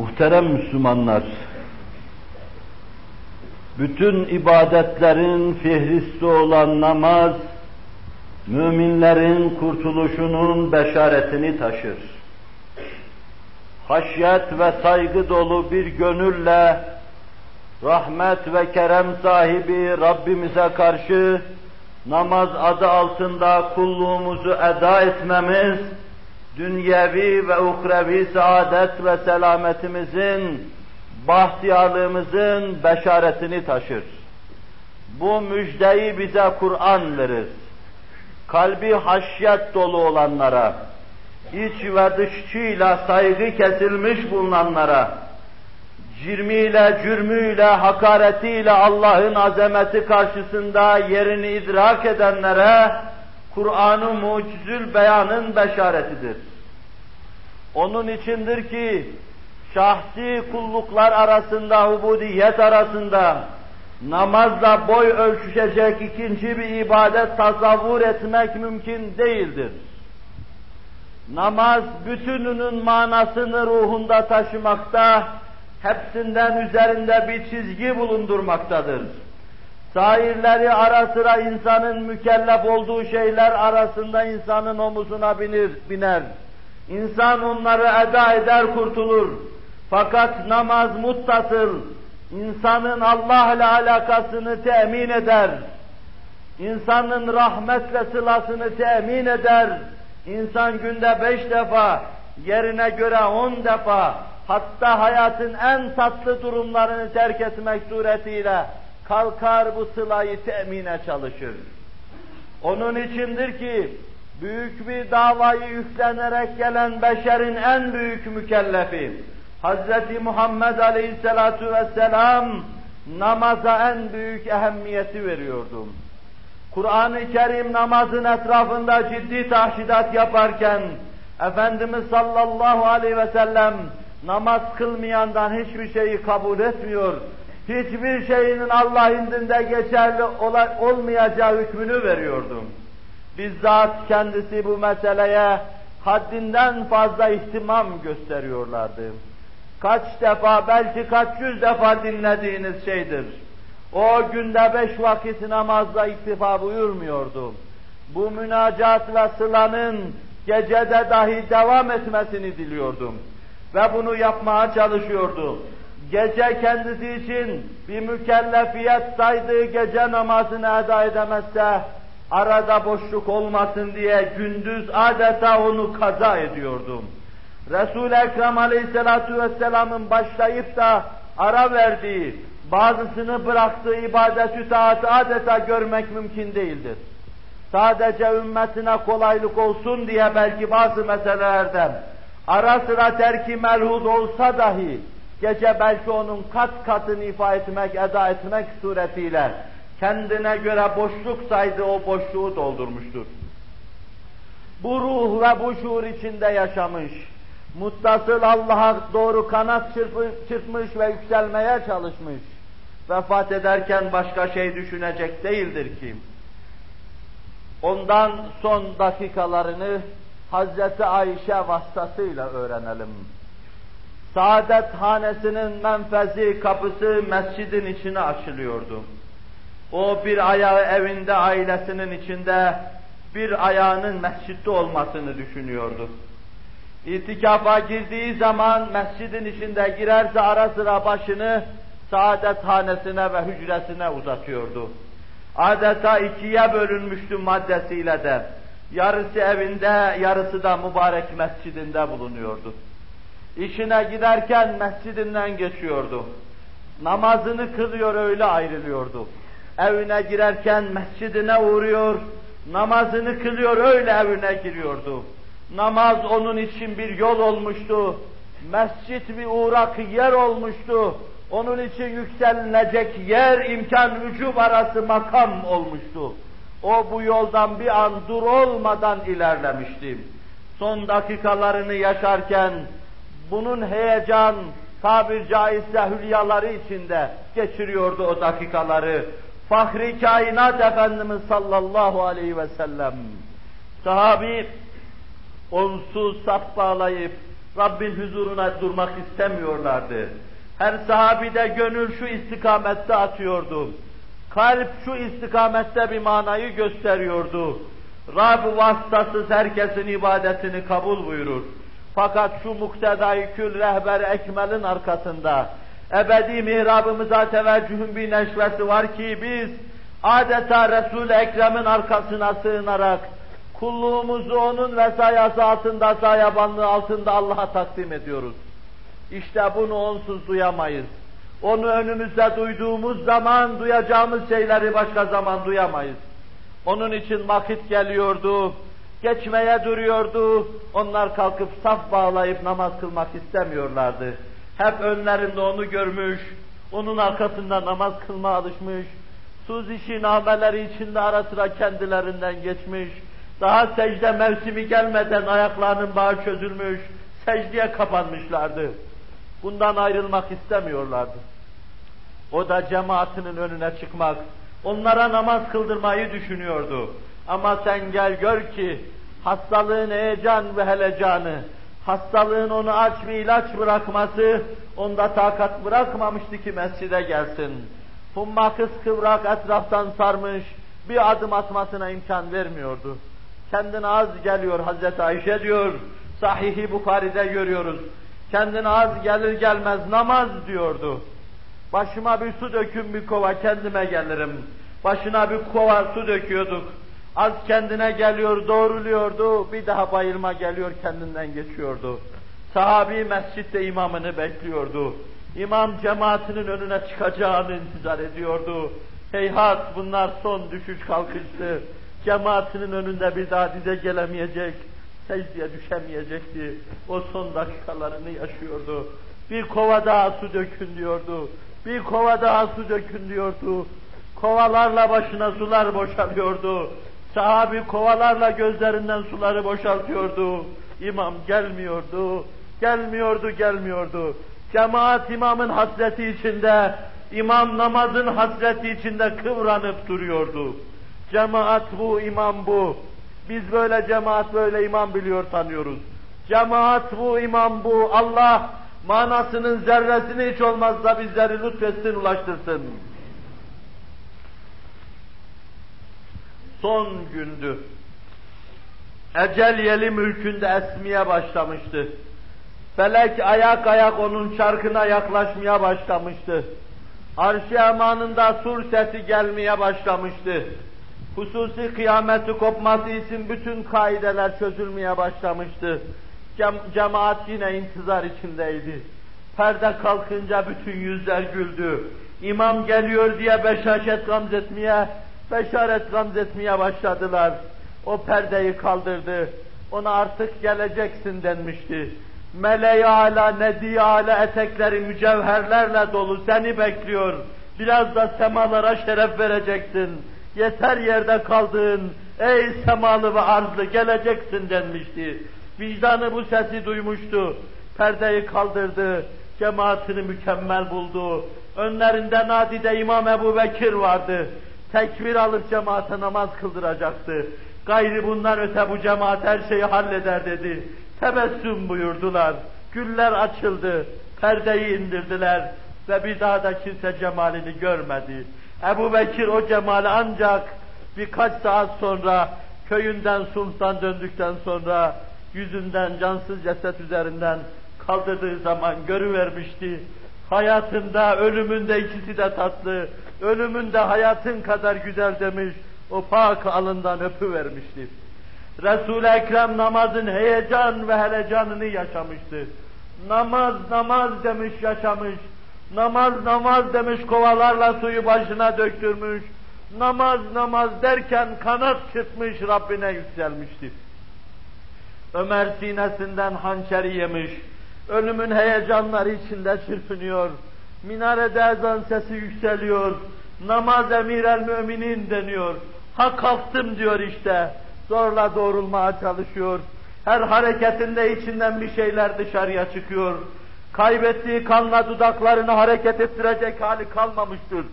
Muhterem Müslümanlar, bütün ibadetlerin fihristi olan namaz, müminlerin kurtuluşunun beşaretini taşır. Haşyet ve saygı dolu bir gönülle, rahmet ve kerem sahibi Rabbimize karşı namaz adı altında kulluğumuzu eda etmemiz, dünyevi ve ukrevi saadet ve selametimizin, bahtiyarlığımızın beşaretini taşır. Bu müjdeyi bize Kur'an verir. Kalbi haşyet dolu olanlara, iç ve dışçıyla saygı kesilmiş bulunanlara, cirmiyle, cürmüyle, hakaretiyle Allah'ın azameti karşısında yerini idrak edenlere Kur'an-ı mucizül beyanın beşaretidir. Onun içindir ki şahsi kulluklar arasında, ubudiyet arasında namazla boy ölçüşecek ikinci bir ibadet tasavvur etmek mümkün değildir. Namaz bütününün manasını ruhunda taşımakta, hepsinden üzerinde bir çizgi bulundurmaktadır. Sairleri ara sıra insanın mükellef olduğu şeyler arasında insanın omuzuna binir, biner. İnsan onları eda eder, kurtulur. Fakat namaz muttasıl, insanın Allah ile alakasını temin eder. İnsanın rahmetle sılasını temin eder. İnsan günde beş defa, yerine göre on defa, hatta hayatın en tatlı durumlarını terk etmek suretiyle kalkar bu sılayı temine çalışır. Onun içindir ki büyük bir davayı yüklenerek gelen beşerin en büyük mükellefi Hz. Muhammed Aleyhisselatu Vesselam namaza en büyük ehemmiyeti veriyordu. Kur'an-ı Kerim namazın etrafında ciddi tahşidat yaparken Efendimiz sallallahu aleyhi ve sellem namaz kılmayandan hiçbir şeyi kabul etmiyor. Hiçbir şeyinin Allah indinde geçerli olmayacağı hükmünü veriyordu. Bizzat kendisi bu meseleye haddinden fazla ihtimam gösteriyorlardı. Kaç defa, belki kaç yüz defa dinlediğiniz şeydir. O günde beş vakit namazla iktifa buyurmuyordu. Bu münacat ve sılanın gecede dahi devam etmesini diliyordum. Ve bunu yapmaya çalışıyordu. Gece kendisi için bir mükellefiyet saydığı gece namazını eda edemezse, arada boşluk olmasın diye gündüz adeta onu kaza ediyordum. Resul-i Ekrem Aleyhisselatü Vesselam'ın başlayıp da ara verdiği, bazısını bıraktığı ibadet-ü taatı adeta görmek mümkün değildir. Sadece ümmetine kolaylık olsun diye belki bazı meselelerden ara sıra terki melhuz olsa dahi gece belki onun kat katını ifa etmek, eda etmek suretiyle kendine göre boşluk saydı o boşluğu doldurmuştur. Bu ruh ve bu şuur içinde yaşamış, muttasıl Allah'a doğru kanat çırpmış ve yükselmeye çalışmış. Vefat ederken başka şey düşünecek değildir ki. Ondan son dakikalarını Hazreti Ayşe vasıtasıyla öğrenelim. Saadet hanesinin menfezi kapısı mescidin içine açılıyordu. O bir ayağı evinde ailesinin içinde, bir ayağının mescitte olmasını düşünüyordu. İtikafa girdiği zaman mescidin içinde girerse ara sıra başını saadet hanesine ve hücresine uzatıyordu. Adeta ikiye bölünmüştü maddesiyle de. Yarısı evinde, yarısı da mübarek mescidinde bulunuyordu. İşine giderken mescidinden geçiyordu. Namazını kılıyor öyle ayrılıyordu. Evine girerken mescidine uğruyor, namazını kılıyor öyle evine giriyordu. Namaz onun için bir yol olmuştu. Mescit bir uğrak yer olmuştu. Onun için yükselilecek yer, imkan, vücub arası makam olmuştu. O bu yoldan bir an dur olmadan ilerlemişti. Son dakikalarını yaşarken bunun heyecan, tabir caizse hülyaları içinde geçiriyordu o dakikaları. Fahri kainat Efendimiz sallallahu aleyhi ve sellem. Sahabi onsuz sap bağlayıp Rabbin huzuruna durmak istemiyorlardı. Her sahabide gönül şu istikamette atıyordu. Kalp şu istikamette bir manayı gösteriyordu. Rab vasıtasız herkesin ibadetini kabul buyurur. Fakat şu muktedai kül rehber ekmelin arkasında ebedi mihrabımıza teveccühün bir neşvesi var ki biz adeta Resul-i Ekrem'in arkasına sığınarak kulluğumuzu onun vesayası altında, sayabanlığı altında Allah'a takdim ediyoruz. İşte bunu onsuz duyamayız. Onu önümüzde duyduğumuz zaman duyacağımız şeyleri başka zaman duyamayız. Onun için vakit geliyordu, geçmeye duruyordu. Onlar kalkıp saf bağlayıp namaz kılmak istemiyorlardı. Hep önlerinde onu görmüş, onun arkasında namaz kılma alışmış, suzişi nameleri içinde ara sıra kendilerinden geçmiş, daha secde mevsimi gelmeden ayaklarının bağı çözülmüş, secdeye kapanmışlardı. Bundan ayrılmak istemiyorlardı. O da cemaatinin önüne çıkmak, onlara namaz kıldırmayı düşünüyordu. Ama sen gel gör ki hastalığın heyecan ve helecanı, hastalığın onu aç bir ilaç bırakması, onda takat bırakmamıştı ki mescide gelsin. Humma kıskıvrak etraftan sarmış, bir adım atmasına imkan vermiyordu. Kendine az geliyor Hazreti Ayşe diyor, Sahih-i Bukhari'de görüyoruz. Kendine az gelir gelmez namaz diyordu. Başıma bir su dökün bir kova kendime gelirim. Başına bir kova su döküyorduk. Az kendine geliyor, doğruluyordu, bir daha bayılma geliyor, kendinden geçiyordu. Sahabi mescitte imamını bekliyordu. İmam cemaatinin önüne çıkacağını intizar ediyordu. Heyhat bunlar son düşüş kalkıştı. Cemaatinin önünde bir daha dize gelemeyecek, secdeye düşemeyecekti. O son dakikalarını yaşıyordu. Bir kova daha su dökün diyordu. Bir kova daha su dökün diyordu. Kovalarla başına sular boşalıyordu. Sahabi kovalarla gözlerinden suları boşaltıyordu. İmam gelmiyordu, gelmiyordu, gelmiyordu. Cemaat imamın hasreti içinde, imam namazın hasreti içinde kıvranıp duruyordu. Cemaat bu, imam bu. Biz böyle cemaat, böyle imam biliyor tanıyoruz. Cemaat bu, imam bu. Allah manasının zerresini hiç olmazsa bizleri lütfetsin, ulaştırsın. Son gündü. Ecel yeli mülkünde esmeye başlamıştı. Felek ayak ayak onun çarkına yaklaşmaya başlamıştı. Arş-ı emanında sur sesi gelmeye başlamıştı. Hususi kıyameti kopması için bütün kaideler çözülmeye başlamıştı. Cem cemaat yine intizar içindeydi. Perde kalkınca bütün yüzler güldü. İmam geliyor diye beşaşet gamzetmeye, beşaret gamzetmeye başladılar. O perdeyi kaldırdı. Ona artık geleceksin denmişti. Meleği ala, nedi ala etekleri mücevherlerle dolu seni bekliyor. Biraz da semalara şeref vereceksin. Yeter yerde kaldın. Ey semalı ve arzlı geleceksin denmişti. Vicdanı bu sesi duymuştu. Perdeyi kaldırdı. Cemaatini mükemmel buldu. Önlerinde nadide İmam Ebu Bekir vardı. Tekbir alıp cemaate namaz kıldıracaktı. Gayri bundan öte bu cemaat her şeyi halleder dedi. Tebessüm buyurdular. Güller açıldı. Perdeyi indirdiler. Ve bir daha da kimse cemalini görmedi. Ebu Bekir o cemali ancak birkaç saat sonra köyünden sultan döndükten sonra yüzünden cansız ceset üzerinden kaldırdığı zaman görüvermişti. Hayatında, ölümünde ikisi de tatlı, ölümünde hayatın kadar güzel demiş, o pak alından öpüvermişti. Resul-i Ekrem namazın heyecan ve helecanını yaşamıştı. Namaz, namaz demiş yaşamış. Namaz, namaz demiş kovalarla suyu başına döktürmüş. Namaz, namaz derken kanat çıkmış Rabbine yükselmişti. Ömer sinesinden hançeri yemiş. Ölümün heyecanları içinde çırpınıyor. Minarede ezan sesi yükseliyor. Namaz emir el müminin deniyor. Ha kalktım diyor işte. Zorla doğrulmaya çalışıyor. Her hareketinde içinden bir şeyler dışarıya çıkıyor. Kaybettiği kanla dudaklarını hareket ettirecek hali kalmamıştır.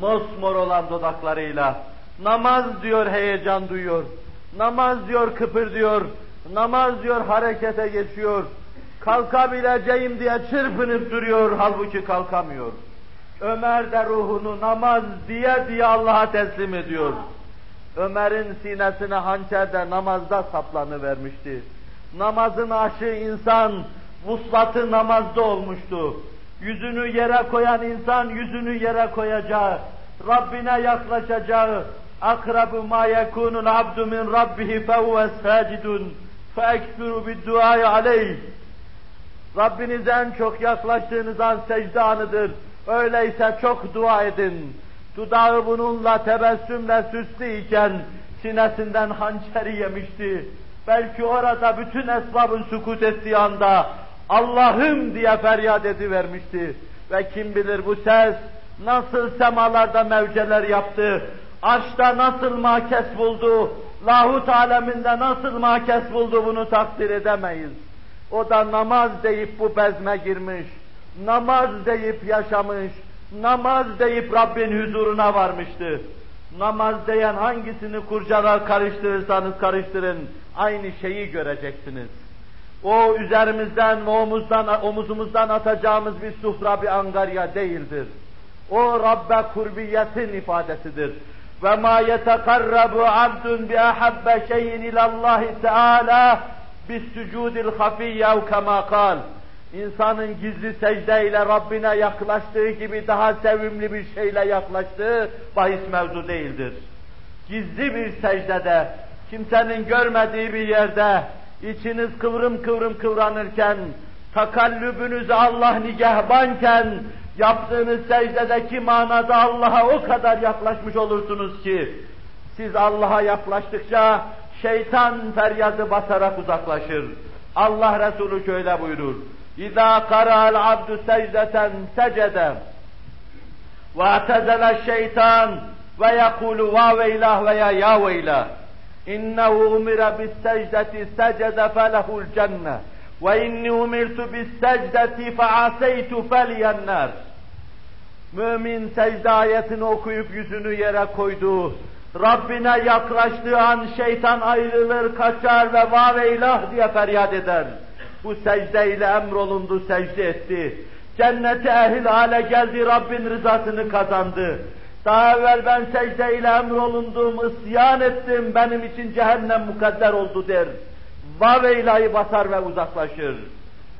Mosmor olan dudaklarıyla namaz diyor heyecan duyuyor. Namaz diyor kıpır diyor. Namaz diyor harekete geçiyor. Kalkabileceğim diye çırpınıp duruyor, halbuki kalkamıyor. Ömer de ruhunu namaz diye diye Allah'a teslim ediyor. Ömer'in sinesine hançer de namazda saplanı vermişti. Namazın aşı insan, vuslatı namazda olmuştu. Yüzünü yere koyan insan yüzünü yere koyacağı, Rabbine yaklaşacağı, akrabu ma yekunul abdu min rabbihi fehuve sacidun feekfiru bidduayı aleyh. Rabbinize en çok yaklaştığınız an secde anıdır. Öyleyse çok dua edin. Dudağı bununla tebessümle süslü iken sinesinden hançeri yemişti. Belki orada bütün esbabın sukut ettiği anda Allah'ım diye feryat edivermişti. Ve kim bilir bu ses nasıl semalarda mevceler yaptı, arşta nasıl makes buldu, lahut aleminde nasıl makes buldu bunu takdir edemeyiz. O da namaz deyip bu bezme girmiş, namaz deyip yaşamış, namaz deyip Rabbin huzuruna varmıştı. Namaz diyen hangisini kurcalar karıştırırsanız karıştırın, aynı şeyi göreceksiniz. O üzerimizden omuzdan, omuzumuzdan atacağımız bir sufra, bir angarya değildir. O Rabbe kurbiyetin ifadesidir. Ve ma yetekarrabu abdun bi ahabbe şeyin ilallahi teala bis sucudil hafiyye kema kal. İnsanın gizli secdeyle Rabbine yaklaştığı gibi daha sevimli bir şeyle yaklaştığı bahis mevzu değildir. Gizli bir secdede, kimsenin görmediği bir yerde, içiniz kıvrım kıvrım kıvranırken, takallübünüz Allah nigehbanken, yaptığınız secdedeki manada Allah'a o kadar yaklaşmış olursunuz ki, siz Allah'a yaklaştıkça şeytan feryadı basarak uzaklaşır. Allah Resulü şöyle buyurur. İza qara'al abdu secdeten secede ve atezele şeytan ve yekulu va veylah veya ya veylah innehu umira bis secdeti secede felehul cenne ve inni umirtu bis secdeti feaseytu feliyennar Mümin secde ayetini okuyup yüzünü yere koydu. Rabbine yaklaştığı an şeytan ayrılır, kaçar ve va ve ilah diye feryat eder. Bu secdeyle emrolundu, secde etti. Cennete ehil hale geldi, Rabbin rızasını kazandı. Daha evvel ben secdeyle emrolundum, isyan ettim, benim için cehennem mukadder oldu der. Va ve ilahi basar ve uzaklaşır.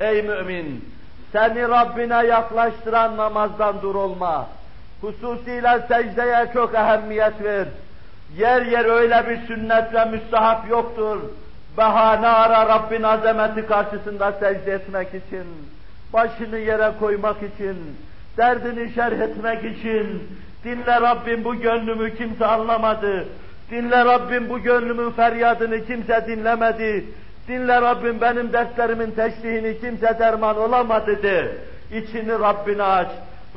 Ey mümin! Seni Rabbine yaklaştıran namazdan dur olma. Hususiyle secdeye çok ehemmiyet ver. Yer yer öyle bir sünnet ve müstahap yoktur. Bahane ara Rabbin azameti karşısında secde etmek için, başını yere koymak için, derdini şerh etmek için, dinle Rabbim bu gönlümü kimse anlamadı, dinle Rabbim bu gönlümün feryadını kimse dinlemedi, dinle Rabbim benim dertlerimin teşrihini kimse derman olamadı de, içini Rabbine aç,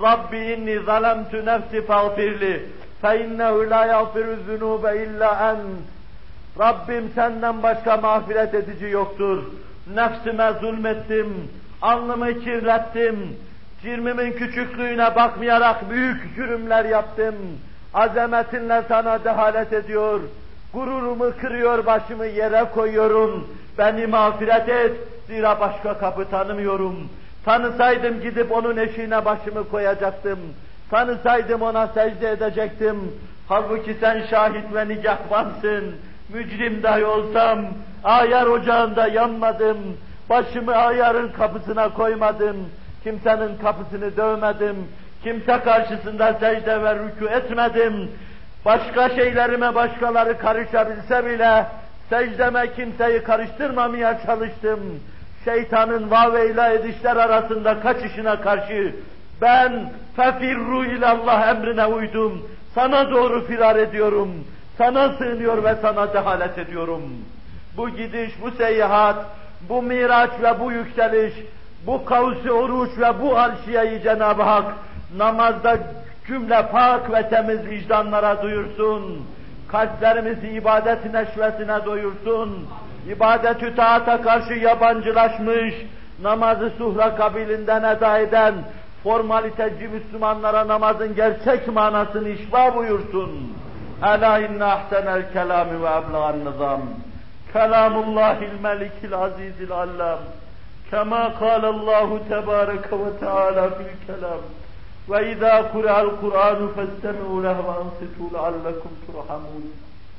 Rabbi inni zalemtu nefsi fağfirli, fe innehu la yağfiru zunube illa ent, Rabbim senden başka mağfiret edici yoktur. Nefsime zulmettim, alnımı kirlettim, cirmimin küçüklüğüne bakmayarak büyük cürümler yaptım. Azametinle sana dehalet ediyor, gururumu kırıyor, başımı yere koyuyorum. Beni mağfiret et, zira başka kapı tanımıyorum. Tanısaydım gidip onun eşiğine başımı koyacaktım. Tanısaydım ona secde edecektim. Halbuki sen şahit ve nigahvansın mücrim dahi olsam, ayar ocağında yanmadım, başımı ayarın kapısına koymadım, kimsenin kapısını dövmedim, kimse karşısında secde ve rükû etmedim, başka şeylerime başkaları karışabilse bile, secdeme kimseyi karıştırmamaya çalıştım. Şeytanın vaveyla edişler arasında kaçışına karşı ben fefirru ilallah emrine uydum. Sana doğru firar ediyorum. Sana sığınıyor ve sana dehalet ediyorum. Bu gidiş, bu seyahat, bu miraç ve bu yükseliş, bu kavsi oruç ve bu arşiyeyi Cenab-ı Hak namazda cümle pak ve temiz vicdanlara duyursun. Kalplerimizi ibadet neşvesine doyursun. İbadet-ü taata karşı yabancılaşmış, namazı suhra kabilinden eda eden formaliteci Müslümanlara namazın gerçek manasını işba buyursun. Ela inne ahsenel kelami ve eblagan nizam. Kelamullahil melikil azizil allam. Kema kâlallahu tebâreke ve teâlâ fil kelam. وإذا قرأ القرآن فاستمعوا له وأنصتوا لعلكم ترحمون.